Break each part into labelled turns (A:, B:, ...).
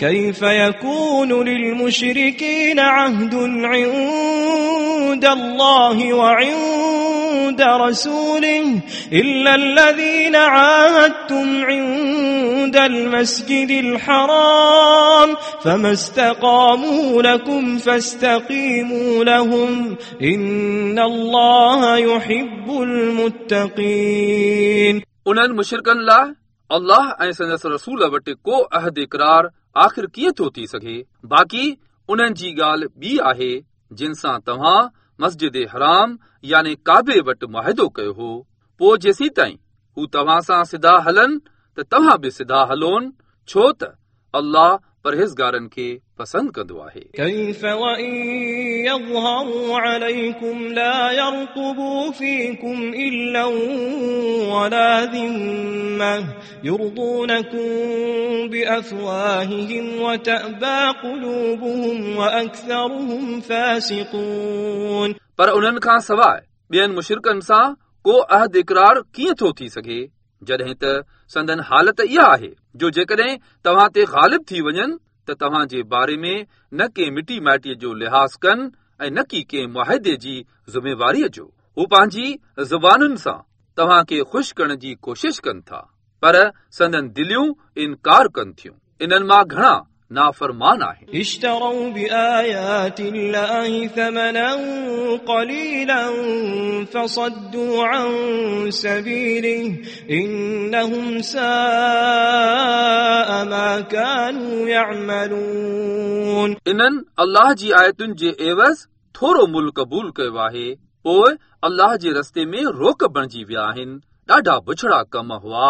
A: كيف يكون للمشركين عهد عند الله وعند رسوله إلا الذين عاهدتم عند المسجد الحرام فما استقاموا لكم فاستقيموا لهم إن الله يحب المتقين
B: उन्हनि मुशिरकनि लाइ अल्लाह ऐं संदसि रसूल वटि को अहद इक़रार آخر ڪيئن ٿو ٿي سگهي؟ باقي انهن جي ڳالهه ٻي آهي جن سان توهان مسجد حرام يعني ڪابي وٽ مئادو ڪيو هو. پوءِ جيسي تائين هو توهان سان سڌا هلن ته توهان به سڌا هلون. ڇو ته अल्लाह परहेज़गारनि खे पसंदि कंदो आहे
A: كيف وإن يظهروا عليكم لا يرقبوا فيكم إلا ولا ذمة يرضونكم بأفواههم وتأبى قلوبهم وأكثرهم فاسقون
B: पर उन्हनि खां सवाइ ॿियनि मुशिरकनि सां को अहद इक़रार कीअं थो थी सघे जॾहिं त संदन हालत इहा आहे जो जेकॾहिं तव्हां ते ग़ालिब थी वञनि ته توهان جي باري ۾ نه ڪنهن مٽي مائٽيءَ جو لحاظ ڪن ۽ نه ڪي ڪنهن مئادي جي ذميواريءَ جو. هو پنهنجي زبانن سان توهان کي خوش ڪرڻ جي ڪوشش ڪن ٿا پر سندن دليون انڪار ڪن ٿيون. انهن مان گهڻا नाफ़रमान आहिनि
A: اشتروا بآيات الله ثمنا قليلا فصدوا عن سبيله إنهم ساء ما كانوا يعملون
B: इन्हनि अल्लाह जी आयतुनि जे एवज़ थोरो मुल्क क़बूल कयो आहे पोइ अल्लाह जे रस्ते में रोक बणिजी विया आहिनि ॾाढा बुछड़ा कम हुआ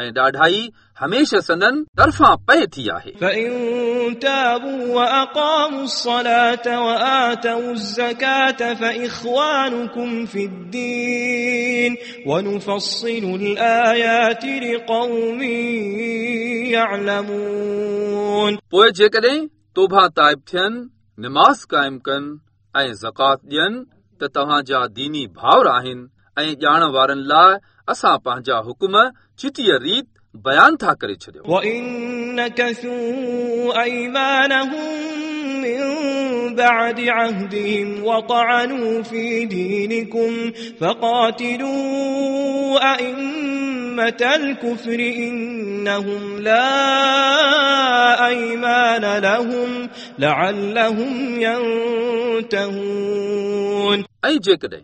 B: ऐं ॾाढाई हमेशह सदन तरफ़ां पए थी आहे पोइ जेकॾहिं तोभा ताइब थियनि निमाज़ क़ाइमु कनि ऐं ज़कात ॾियनि त तव्हां जा दीनी भाउर आहिनि ऐं ॼाण वारनि लाइ असां पंहिंजा हुकुम चिटीअ रीत बयान था करे छॾियो
A: وإن نكثوا أيمانهم من بعد عهدهم وطعنوا في دينكم فقاتلوا أئمة الكفر إنهم لا أيمان لهم لعلهم ينتهون
B: ऐं जेकॾहिं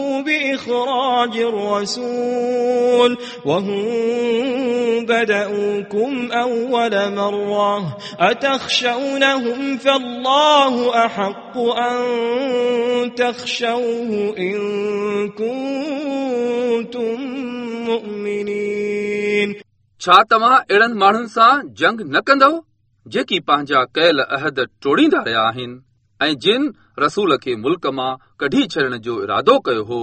A: بإخراج الرسول وهم بدأوكم أول مرة أتخشونهم فالله أحق أن تخشوه إن كنتم مؤمنين
B: छा तव्हां अहिड़नि माण्हुनि सां जंग न कंदव जेकी पंहिंजा कयल अहद टोड़ींदा रहिया आहिनि ऐं जिन रसूल खे मुल्क मां कढी छॾण जो इरादो कयो हो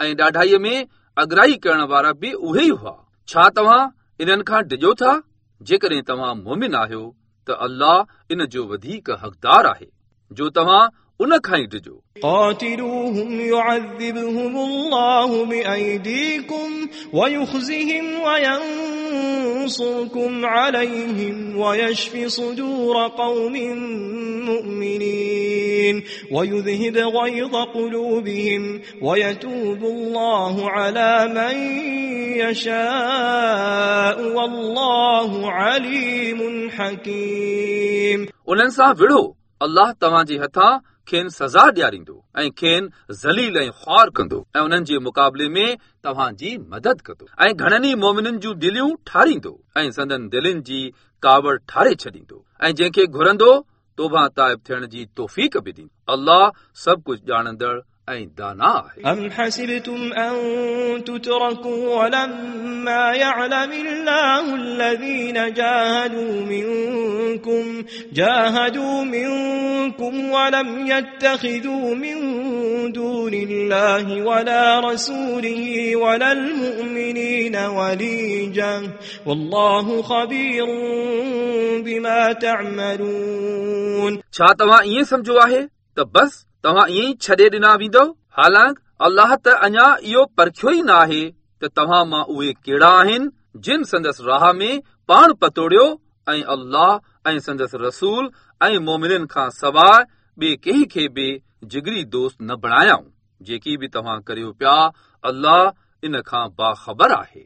B: ऐं ॾाढाईअ में अगराई करण वारा बि उहे ई हुआ छा तव्हां इन्हनि खां डिॼो था जेकॾहिं तव्हां मोमिन आहियो त अल्लाह इन जो वधीक हक़दार आहे जो तव्हां उन खां ई डिॼो
A: قاتلوهم يعذبهم الله بأيديكم ويخزهم وينصركم عليهم ويشف صدور قوم مؤمنين ويذهب غيظ قلوبهم ويتوب الله على من يشاء والله عليم حكيم
B: उन्हनि सां विढ़ो अल्लाह तव्हां जे हथां کين سزا ڏياريندو ۽ کين ذليل ۽ خوار ڪندو ۽ انهن جي مقابلي ۾ توهان جي مدد ڪندو ۽ گهڻن ئي مومنن جون دليون ٺاريندو ۽ سندن دلن جي ڪاوڙ ٺاري ڇڏيندو ۽ جنهن کي گهرندو توبا تائب ٿيڻ جي توفيق به ڏيندو. الله سڀ ڪجهه ڄاڻندڙ
A: أم حسبتم أن تتركوا ولما يعلم الله الذين جاهدوا منكم جاهدوا منكم ولم يتخذوا من دون الله ولا رسوله ولا المؤمنين وليجا والله خبير بما تعملون
B: छा तव्हां ईअं सम्झो आहे त बस توهان ائين ئي ڇڏي ڏنا ويندو حالانڪه الله ته اڃا اهو پرکيو ئي نه آهي ته توهان مان اهي ڪهڙا آهن جن سندس راهه ۾ پاڻ پتوڙيو ۽ الله ۽ سندس رسول ۽ مومنن کان سواءِ ٻئي ڪنهن کي به جگري دوست نه بڻايائون جيڪي به توهان ڪريو پيا الله ان کان باخبر آهي